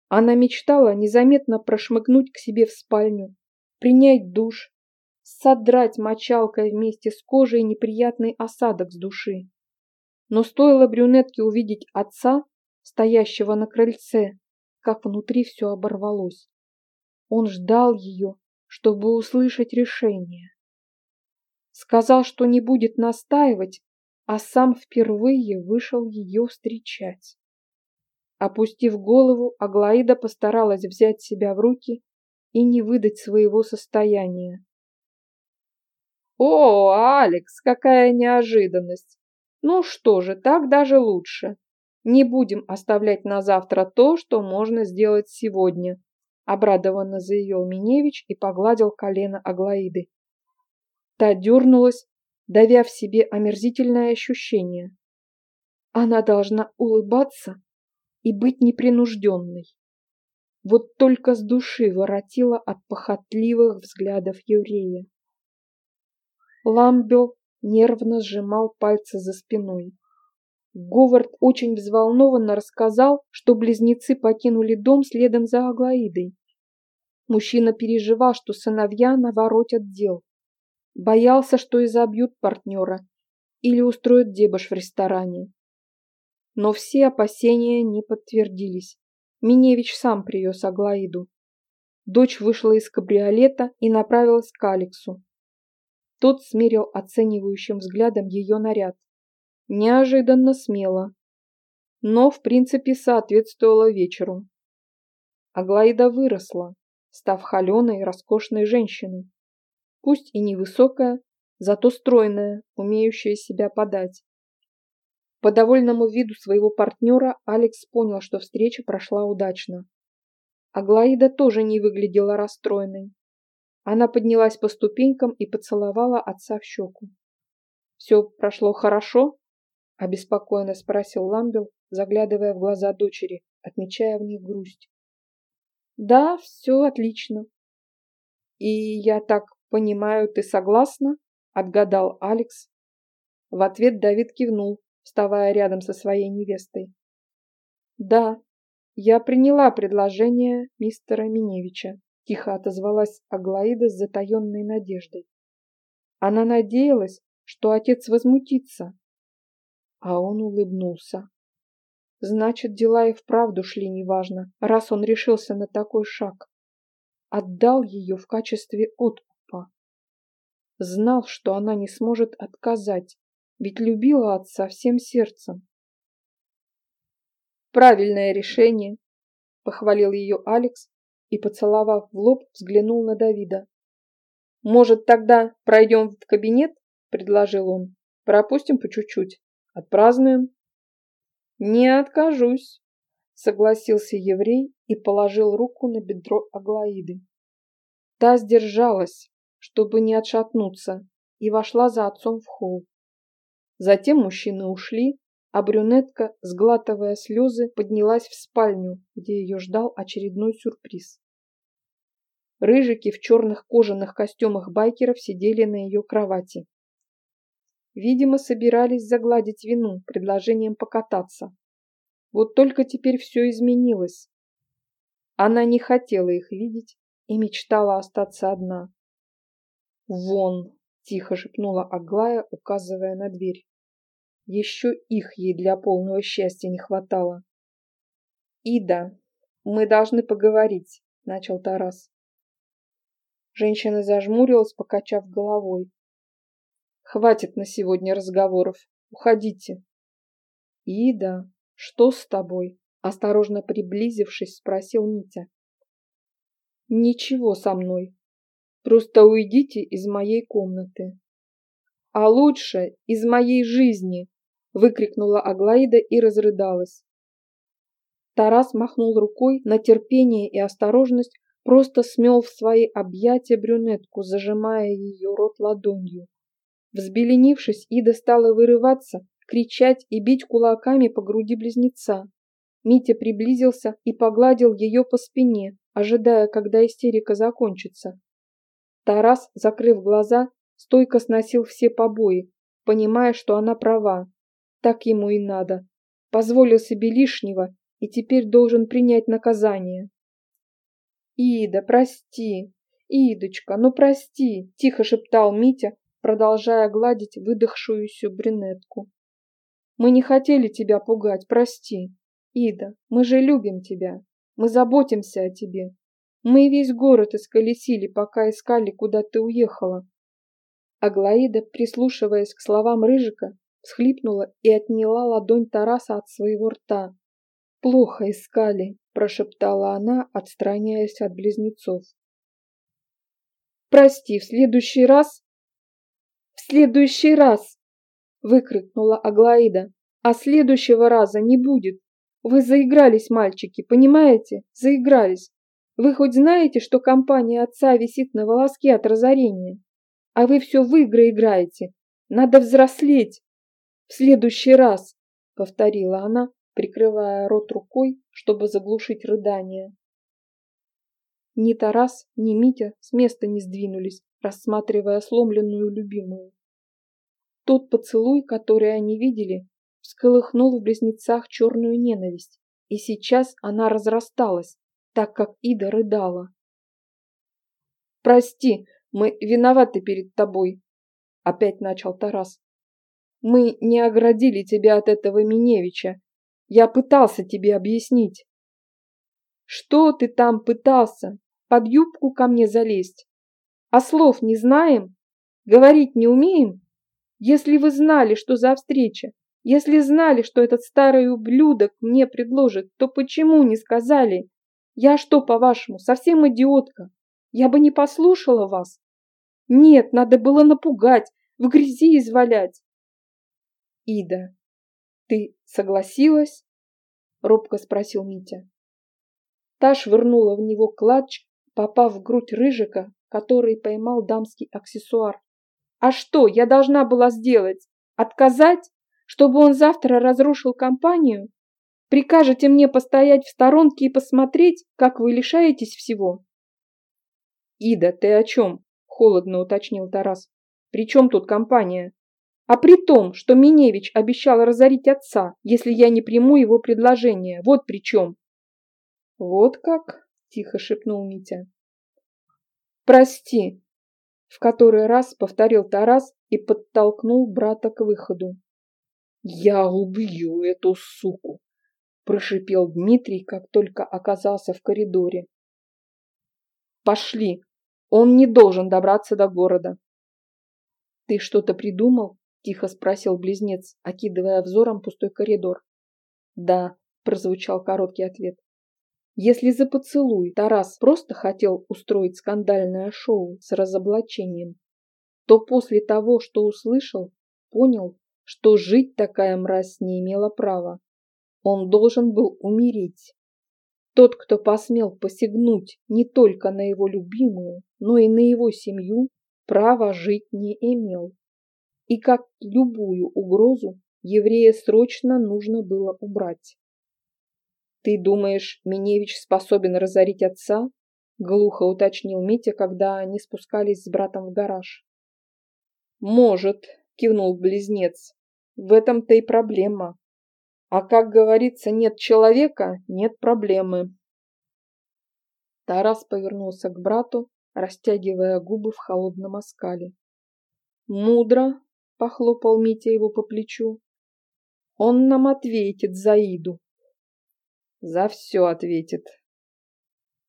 Она мечтала незаметно прошмыгнуть к себе в спальню, принять душ, содрать мочалкой вместе с кожей неприятный осадок с души. Но стоило брюнетке увидеть отца, стоящего на крыльце, как внутри все оборвалось. Он ждал ее, чтобы услышать решение. Сказал, что не будет настаивать, а сам впервые вышел ее встречать. Опустив голову, Аглаида постаралась взять себя в руки и не выдать своего состояния. «О, Алекс, какая неожиданность! Ну что же, так даже лучше. Не будем оставлять на завтра то, что можно сделать сегодня», обрадованно заявил Миневич и погладил колено Аглаиды. Та дернулась, давя в себе омерзительное ощущение. Она должна улыбаться и быть непринужденной. Вот только с души воротила от похотливых взглядов еврея. Ламбел нервно сжимал пальцы за спиной. Говард очень взволнованно рассказал, что близнецы покинули дом следом за Аглаидой. Мужчина переживал, что сыновья наворотят дел. Боялся, что изобьют партнера или устроят дебош в ресторане. Но все опасения не подтвердились. Миневич сам привез Аглаиду. Дочь вышла из кабриолета и направилась к Алексу. Тот смерил оценивающим взглядом ее наряд. Неожиданно смело. Но, в принципе, соответствовало вечеру. Аглаида выросла, став холеной, роскошной женщиной пусть и невысокая, зато стройная, умеющая себя подать. По довольному виду своего партнера Алекс понял, что встреча прошла удачно. Аглаида тоже не выглядела расстроенной. Она поднялась по ступенькам и поцеловала отца в щеку. «Все прошло хорошо?» – обеспокоенно спросил Ламбел, заглядывая в глаза дочери, отмечая в них грусть. «Да, все отлично. И я так «Понимаю, ты согласна?» – отгадал Алекс. В ответ Давид кивнул, вставая рядом со своей невестой. «Да, я приняла предложение мистера Миневича», – тихо отозвалась Аглаида с затаенной надеждой. Она надеялась, что отец возмутится. А он улыбнулся. Значит, дела и вправду шли неважно, раз он решился на такой шаг. Отдал ее в качестве откупа. Знал, что она не сможет отказать, ведь любила отца всем сердцем. «Правильное решение», — похвалил ее Алекс и, поцеловав в лоб, взглянул на Давида. «Может, тогда пройдем в кабинет?» — предложил он. «Пропустим по чуть-чуть. Отпразднуем». «Не откажусь», — согласился еврей и положил руку на бедро Аглаиды. Та сдержалась, чтобы не отшатнуться, и вошла за отцом в холл. Затем мужчины ушли, а брюнетка, сглатывая слезы, поднялась в спальню, где ее ждал очередной сюрприз. Рыжики в черных кожаных костюмах байкеров сидели на ее кровати. Видимо, собирались загладить вину предложением покататься. Вот только теперь все изменилось. Она не хотела их видеть и мечтала остаться одна. «Вон!» – тихо шепнула Аглая, указывая на дверь. Еще их ей для полного счастья не хватало. «Ида, мы должны поговорить», – начал Тарас. Женщина зажмурилась, покачав головой. «Хватит на сегодня разговоров. Уходите». «Ида, что с тобой?» – осторожно приблизившись, спросил Митя. «Ничего со мной», Просто уйдите из моей комнаты. А лучше из моей жизни, выкрикнула Аглаида и разрыдалась. Тарас махнул рукой на терпение и осторожность, просто смел в свои объятия брюнетку, зажимая ее рот ладонью. Взбеленившись, Ида стала вырываться, кричать и бить кулаками по груди близнеца. Митя приблизился и погладил ее по спине, ожидая, когда истерика закончится. Тарас, закрыв глаза, стойко сносил все побои, понимая, что она права. Так ему и надо. позволил себе лишнего и теперь должен принять наказание. «Ида, прости! Идочка, ну прости!» – тихо шептал Митя, продолжая гладить выдохшуюся брюнетку. «Мы не хотели тебя пугать, прости. Ида, мы же любим тебя, мы заботимся о тебе. Мы весь город исколесили, пока искали, куда ты уехала». Аглаида, прислушиваясь к словам Рыжика, всхлипнула и отняла ладонь Тараса от своего рта. «Плохо искали», – прошептала она, отстраняясь от близнецов. «Прости, в следующий раз...» «В следующий раз!» – выкрикнула Аглаида. «А следующего раза не будет. Вы заигрались, мальчики, понимаете? Заигрались. Вы хоть знаете, что компания отца висит на волоске от разорения? А вы все в игры играете. Надо взрослеть. В следующий раз, повторила она, прикрывая рот рукой, чтобы заглушить рыдание. Ни Тарас, ни Митя с места не сдвинулись, рассматривая сломленную любимую. Тот поцелуй, который они видели, всколыхнул в близнецах черную ненависть, и сейчас она разрасталась, так как Ида рыдала. «Прости, мы виноваты перед тобой», — опять начал Тарас. «Мы не оградили тебя от этого Миневича. Я пытался тебе объяснить». «Что ты там пытался? Под юбку ко мне залезть? А слов не знаем? Говорить не умеем? Если вы знали, что за встреча, если знали, что этот старый ублюдок мне предложит, то почему не сказали? Я что, по-вашему, совсем идиотка? Я бы не послушала вас. Нет, надо было напугать, в грязи извалять. Ида, ты согласилась? Робко спросил Митя. Та швырнула в него клатч, попав в грудь рыжика, который поймал дамский аксессуар. А что я должна была сделать? Отказать? Чтобы он завтра разрушил компанию? Прикажете мне постоять в сторонке и посмотреть, как вы лишаетесь всего? Ида, ты о чем? Холодно уточнил Тарас. При чем тут компания? А при том, что Миневич обещал разорить отца, если я не приму его предложение. Вот при чем. Вот как? Тихо шепнул Митя. Прости, в который раз повторил Тарас и подтолкнул брата к выходу. «Я убью эту суку!» – прошипел Дмитрий, как только оказался в коридоре. «Пошли! Он не должен добраться до города!» «Ты что-то придумал?» – тихо спросил близнец, окидывая взором пустой коридор. «Да», – прозвучал короткий ответ. Если за поцелуй Тарас просто хотел устроить скандальное шоу с разоблачением, то после того, что услышал, понял, что жить такая мразь не имела права. Он должен был умереть. Тот, кто посмел посягнуть не только на его любимую, но и на его семью, права жить не имел. И как любую угрозу, еврея срочно нужно было убрать. «Ты думаешь, Миневич способен разорить отца?» — глухо уточнил Митя, когда они спускались с братом в гараж. «Может», — кивнул близнец. В этом-то и проблема. А как говорится, нет человека, нет проблемы. Тарас повернулся к брату, растягивая губы в холодном оскале. «Мудро!» — похлопал Митя его по плечу. «Он нам ответит за Иду». «За все ответит».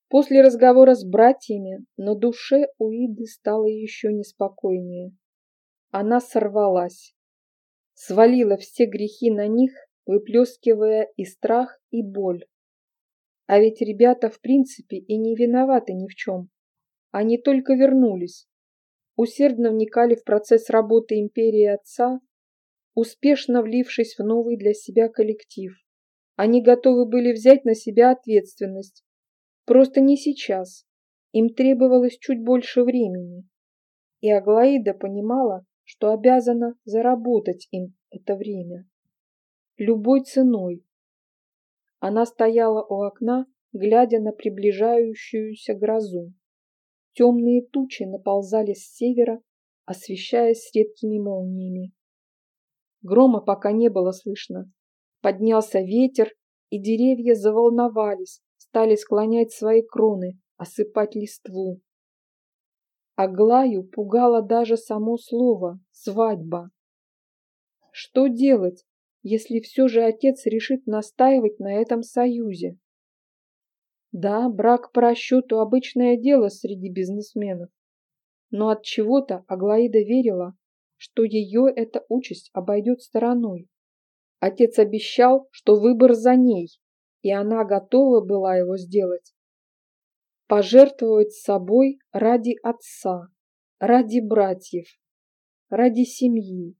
После разговора с братьями на душе у Иды стало еще неспокойнее. Она сорвалась свалила все грехи на них, выплескивая и страх, и боль. А ведь ребята в принципе и не виноваты ни в чем. Они только вернулись, усердно вникали в процесс работы империи отца, успешно влившись в новый для себя коллектив. Они готовы были взять на себя ответственность. Просто не сейчас. Им требовалось чуть больше времени. И Аглаида понимала, что обязана заработать им это время. Любой ценой. Она стояла у окна, глядя на приближающуюся грозу. Темные тучи наползали с севера, освещаясь редкими молниями. Грома пока не было слышно, Поднялся ветер, и деревья заволновались, стали склонять свои кроны, осыпать листву. Аглаю пугало даже само слово «свадьба». Что делать, если все же отец решит настаивать на этом союзе? Да, брак по расчету – обычное дело среди бизнесменов. Но от чего-то Аглаида верила, что ее эта участь обойдет стороной. Отец обещал, что выбор за ней, и она готова была его сделать. Пожертвовать собой ради отца, ради братьев, ради семьи.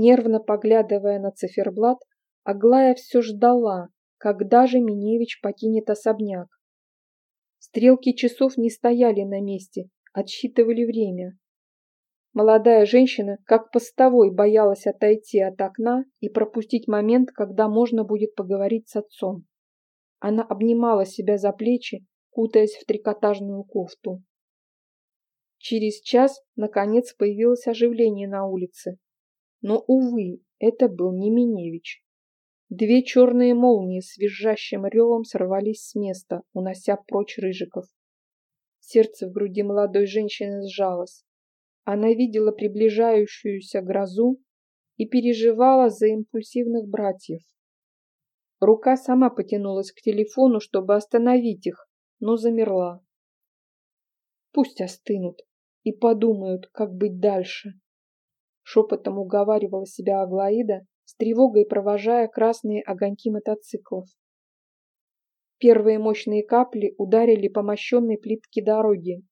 Нервно поглядывая на циферблат, Аглая все ждала, когда же Миневич покинет особняк. Стрелки часов не стояли на месте, отсчитывали время. Молодая женщина, как постовой, боялась отойти от окна и пропустить момент, когда можно будет поговорить с отцом. Она обнимала себя за плечи, кутаясь в трикотажную кофту. Через час, наконец, появилось оживление на улице. Но, увы, это был не Миневич. Две черные молнии с визжащим ревом сорвались с места, унося прочь рыжиков. Сердце в груди молодой женщины сжалось. Она видела приближающуюся грозу и переживала за импульсивных братьев. Рука сама потянулась к телефону, чтобы остановить их, но замерла. Пусть остынут и подумают, как быть дальше. Шепотом уговаривала себя Аглаида, с тревогой провожая красные огоньки мотоциклов. Первые мощные капли ударили по мощенной плитке дороги.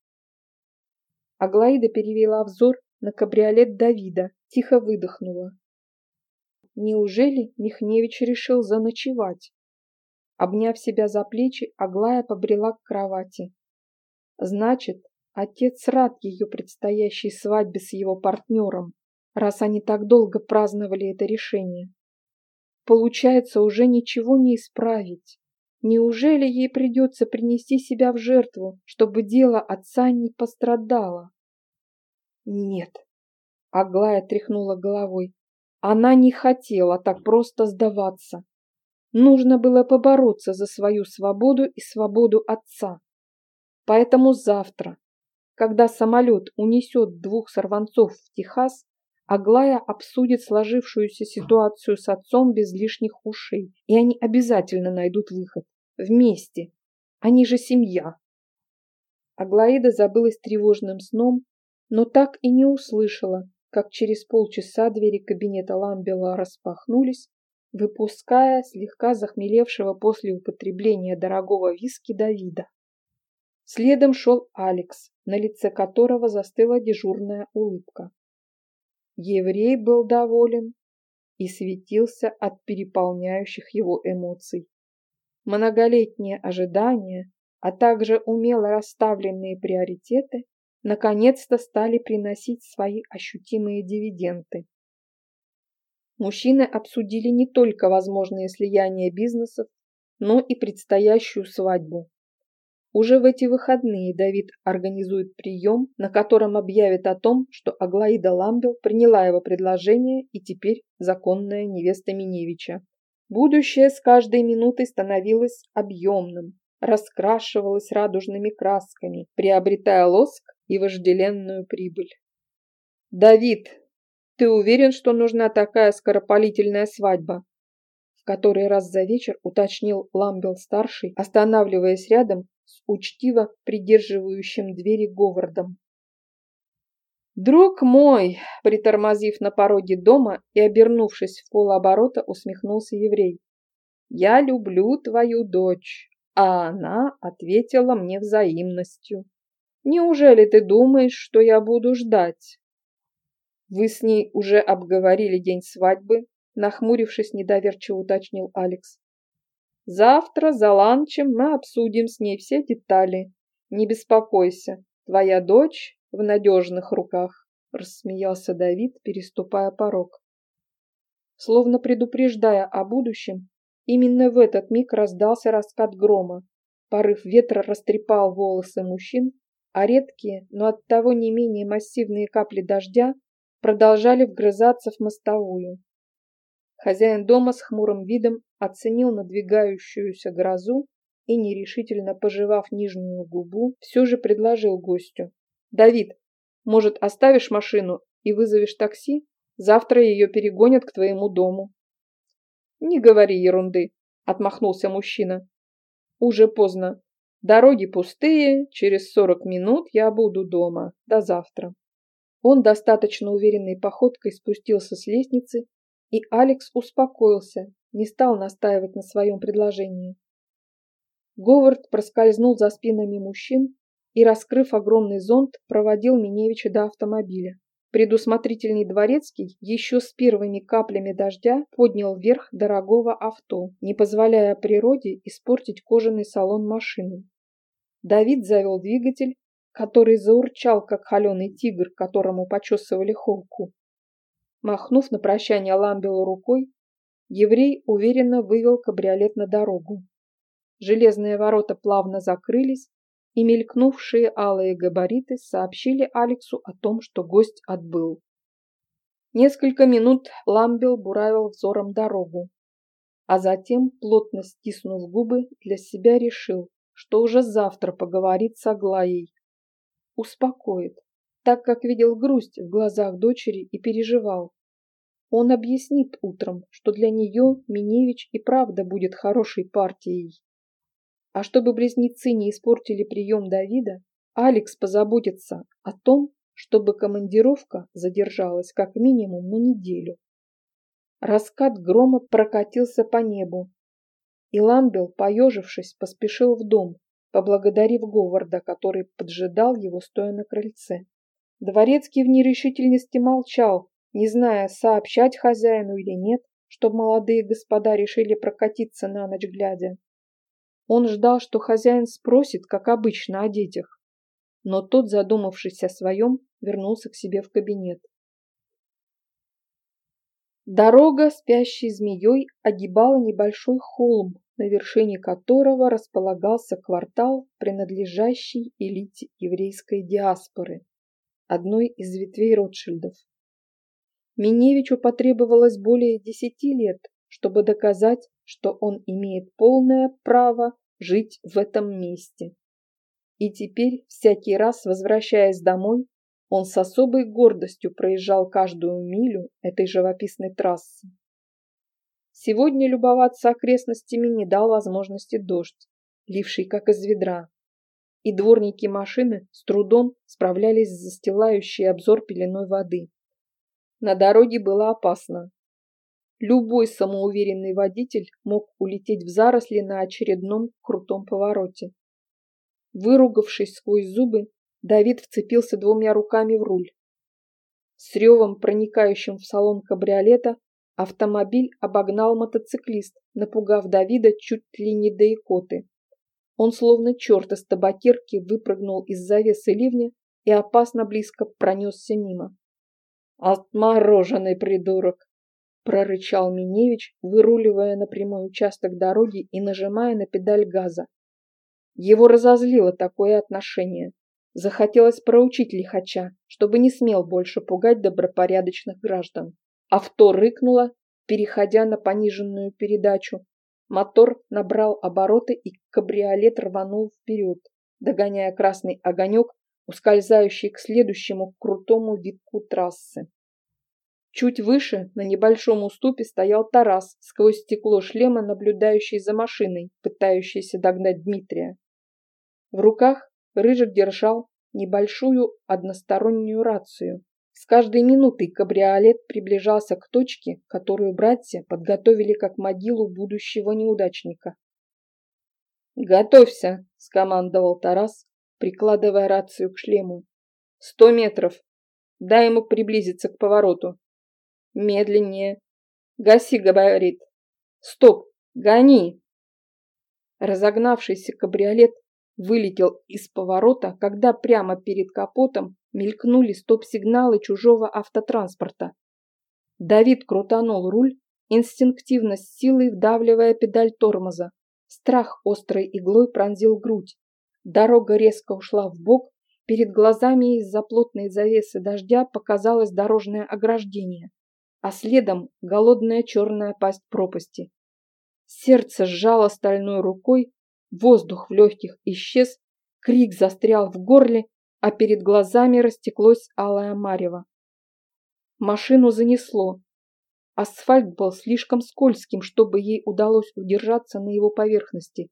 Аглаида перевела взор на кабриолет Давида, тихо выдохнула. Неужели Михневич решил заночевать? Обняв себя за плечи, Аглая побрела к кровати. Значит, отец рад ее предстоящей свадьбе с его партнером раз они так долго праздновали это решение. Получается, уже ничего не исправить. Неужели ей придется принести себя в жертву, чтобы дело отца не пострадало? Нет. Аглая тряхнула головой. Она не хотела так просто сдаваться. Нужно было побороться за свою свободу и свободу отца. Поэтому завтра, когда самолет унесет двух сорванцов в Техас, Аглая обсудит сложившуюся ситуацию с отцом без лишних ушей, и они обязательно найдут выход. Вместе. Они же семья. Аглаида забылась тревожным сном, но так и не услышала, как через полчаса двери кабинета Ламбела распахнулись, выпуская слегка захмелевшего после употребления дорогого виски Давида. Следом шел Алекс, на лице которого застыла дежурная улыбка. Еврей был доволен и светился от переполняющих его эмоций. Многолетние ожидания, а также умело расставленные приоритеты наконец-то стали приносить свои ощутимые дивиденды. Мужчины обсудили не только возможные слияния бизнесов, но и предстоящую свадьбу. Уже в эти выходные Давид организует прием, на котором объявит о том, что Аглаида Ламбел приняла его предложение и теперь законная невеста Миневича. Будущее с каждой минутой становилось объемным, раскрашивалось радужными красками, приобретая лоск и вожделенную прибыль. «Давид, ты уверен, что нужна такая скоропалительная свадьба?» Который раз за вечер уточнил Ламбел-старший, останавливаясь рядом с учтиво придерживающим двери Говардом. «Друг мой!» – притормозив на пороге дома и обернувшись в полоборота, усмехнулся еврей. «Я люблю твою дочь!» А она ответила мне взаимностью. «Неужели ты думаешь, что я буду ждать?» «Вы с ней уже обговорили день свадьбы?» Нахмурившись, недоверчиво уточнил Алекс. Завтра за ланчем мы обсудим с ней все детали. Не беспокойся, твоя дочь в надежных руках, рассмеялся Давид, переступая порог. Словно предупреждая о будущем, именно в этот миг раздался раскат грома. Порыв ветра растрепал волосы мужчин, а редкие, но оттого не менее массивные капли дождя продолжали вгрызаться в мостовую. Хозяин дома с хмурым видом оценил надвигающуюся грозу и, нерешительно пожевав нижнюю губу, все же предложил гостю. «Давид, может, оставишь машину и вызовешь такси? Завтра ее перегонят к твоему дому». «Не говори ерунды», — отмахнулся мужчина. «Уже поздно. Дороги пустые, через сорок минут я буду дома. До завтра». Он достаточно уверенной походкой спустился с лестницы и Алекс успокоился, не стал настаивать на своем предложении. Говард проскользнул за спинами мужчин и, раскрыв огромный зонт, проводил Миневича до автомобиля. Предусмотрительный дворецкий еще с первыми каплями дождя поднял вверх дорогого авто, не позволяя природе испортить кожаный салон машины. Давид завел двигатель, который заурчал, как холеный тигр, которому почесывали холку. Махнув на прощание Ламбелу рукой, еврей уверенно вывел кабриолет на дорогу. Железные ворота плавно закрылись, и мелькнувшие алые габариты сообщили Алексу о том, что гость отбыл. Несколько минут Ламбел буравил взором дорогу, а затем, плотно стиснув губы, для себя решил, что уже завтра поговорит с Аглаей. Успокоит так как видел грусть в глазах дочери и переживал. Он объяснит утром, что для нее Миневич и правда будет хорошей партией. А чтобы близнецы не испортили прием Давида, Алекс позаботится о том, чтобы командировка задержалась как минимум на неделю. Раскат грома прокатился по небу, и Ламбел, поежившись, поспешил в дом, поблагодарив Говарда, который поджидал его, стоя на крыльце. Дворецкий в нерешительности молчал, не зная, сообщать хозяину или нет, чтобы молодые господа решили прокатиться на ночь глядя. Он ждал, что хозяин спросит, как обычно, о детях. Но тот, задумавшись о своем, вернулся к себе в кабинет. Дорога, спящей змеей, огибала небольшой холм, на вершине которого располагался квартал, принадлежащий элите еврейской диаспоры одной из ветвей Ротшильдов. Миневичу потребовалось более десяти лет, чтобы доказать, что он имеет полное право жить в этом месте. И теперь, всякий раз возвращаясь домой, он с особой гордостью проезжал каждую милю этой живописной трассы. Сегодня любоваться окрестностями не дал возможности дождь, ливший как из ведра и дворники машины с трудом справлялись с застилающей обзор пеленой воды. На дороге было опасно. Любой самоуверенный водитель мог улететь в заросли на очередном крутом повороте. Выругавшись сквозь зубы, Давид вцепился двумя руками в руль. С ревом, проникающим в салон кабриолета, автомобиль обогнал мотоциклист, напугав Давида чуть ли не до икоты. Он словно черт из табакерки выпрыгнул из завесы ливня и опасно близко пронесся мимо. «Отмороженный придурок!» – прорычал Миневич, выруливая на прямой участок дороги и нажимая на педаль газа. Его разозлило такое отношение. Захотелось проучить лихача, чтобы не смел больше пугать добропорядочных граждан. Авто рыкнуло, переходя на пониженную передачу, Мотор набрал обороты, и кабриолет рванул вперед, догоняя красный огонек, ускользающий к следующему крутому витку трассы. Чуть выше, на небольшом уступе, стоял Тарас, сквозь стекло шлема, наблюдающий за машиной, пытающийся догнать Дмитрия. В руках Рыжик держал небольшую одностороннюю рацию, с каждой минутой кабриолет приближался к точке, которую братья подготовили как могилу будущего неудачника. «Готовься!» – скомандовал Тарас, прикладывая рацию к шлему. «Сто метров! Дай ему приблизиться к повороту!» «Медленнее! Гаси, говорит! Стоп! Гони!» Разогнавшийся кабриолет вылетел из поворота, когда прямо перед капотом мелькнули стоп-сигналы чужого автотранспорта. Давид крутанул руль, инстинктивно с силой вдавливая педаль тормоза. Страх острой иглой пронзил грудь. Дорога резко ушла в бок, перед глазами из-за плотной завесы дождя показалось дорожное ограждение. а следом голодная черная пасть пропасти. Сердце сжало стальной рукой, воздух в легких исчез, крик застрял в горле, а перед глазами растеклось алое марево. Машину занесло. Асфальт был слишком скользким, чтобы ей удалось удержаться на его поверхности.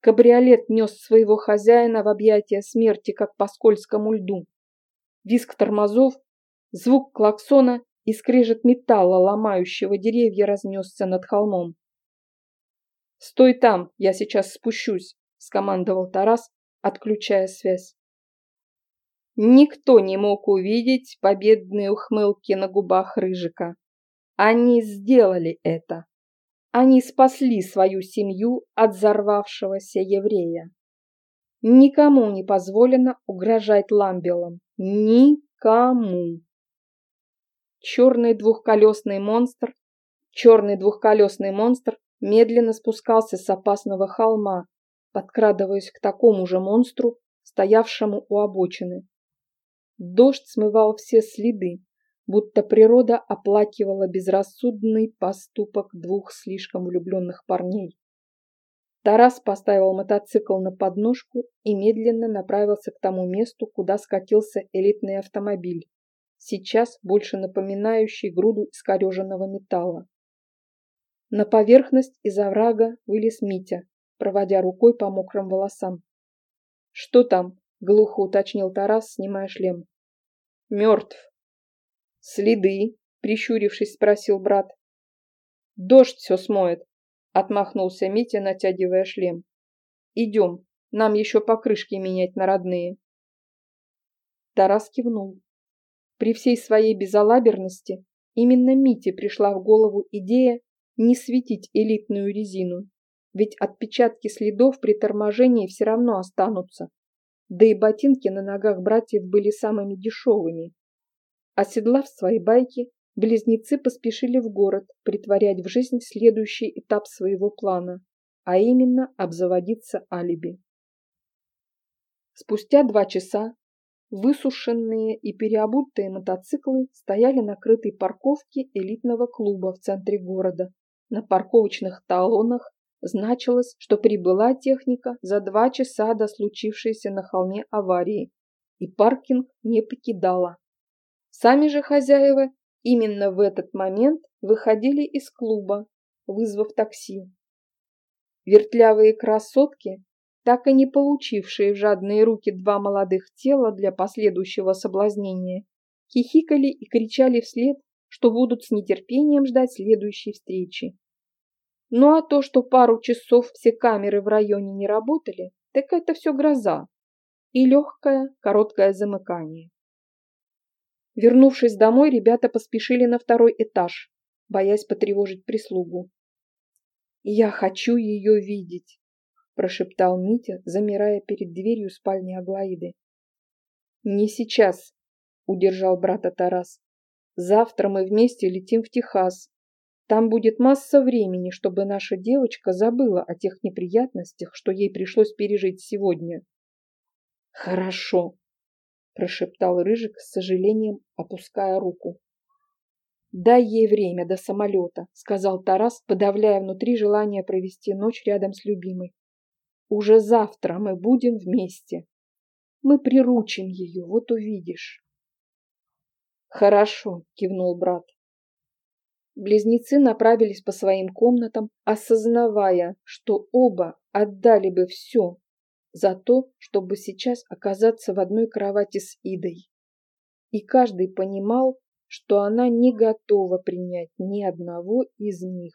Кабриолет нес своего хозяина в объятия смерти, как по скользкому льду. Виск тормозов, звук клаксона и скрежет металла, ломающего деревья, разнесся над холмом. «Стой там, я сейчас спущусь», – скомандовал Тарас, отключая связь. Никто не мог увидеть победные ухмылки на губах Рыжика. Они сделали это. Они спасли свою семью от взорвавшегося еврея. Никому не позволено угрожать ламбелам. Никому. Черный двухколесный монстр, черный двухколесный монстр медленно спускался с опасного холма, подкрадываясь к такому же монстру, стоявшему у обочины. Дождь смывал все следы, будто природа оплакивала безрассудный поступок двух слишком влюбленных парней. Тарас поставил мотоцикл на подножку и медленно направился к тому месту, куда скатился элитный автомобиль, сейчас больше напоминающий груду искореженного металла. На поверхность из оврага вылез Митя, проводя рукой по мокрым волосам. «Что там?» – глухо уточнил Тарас, снимая шлем. Мертв. Следы, прищурившись, спросил брат. Дождь все смоет, отмахнулся Митя, натягивая шлем. Идем, нам еще покрышки менять на родные. Тарас кивнул. При всей своей безалаберности именно Мите пришла в голову идея не светить элитную резину, ведь отпечатки следов при торможении все равно останутся да и ботинки на ногах братьев были самыми дешевыми. Оседлав свои байки, близнецы поспешили в город притворять в жизнь следующий этап своего плана, а именно обзаводиться алиби. Спустя два часа высушенные и переобутые мотоциклы стояли на крытой парковке элитного клуба в центре города. На парковочных талонах значилось, что прибыла техника за два часа до случившейся на холме аварии, и паркинг не покидала. Сами же хозяева именно в этот момент выходили из клуба, вызвав такси. Вертлявые красотки, так и не получившие в жадные руки два молодых тела для последующего соблазнения, хихикали и кричали вслед, что будут с нетерпением ждать следующей встречи. Ну а то, что пару часов все камеры в районе не работали, так это все гроза и легкое короткое замыкание. Вернувшись домой, ребята поспешили на второй этаж, боясь потревожить прислугу. «Я хочу ее видеть», – прошептал Митя, замирая перед дверью спальни Аглаиды. «Не сейчас», – удержал брата Тарас. «Завтра мы вместе летим в Техас, там будет масса времени, чтобы наша девочка забыла о тех неприятностях, что ей пришлось пережить сегодня. Хорошо, прошептал Рыжик с сожалением, опуская руку. «Дай ей время до самолета», — сказал Тарас, подавляя внутри желание провести ночь рядом с любимой. «Уже завтра мы будем вместе. Мы приручим ее, вот увидишь». «Хорошо», — кивнул брат. Близнецы направились по своим комнатам, осознавая, что оба отдали бы все за то, чтобы сейчас оказаться в одной кровати с Идой. И каждый понимал, что она не готова принять ни одного из них.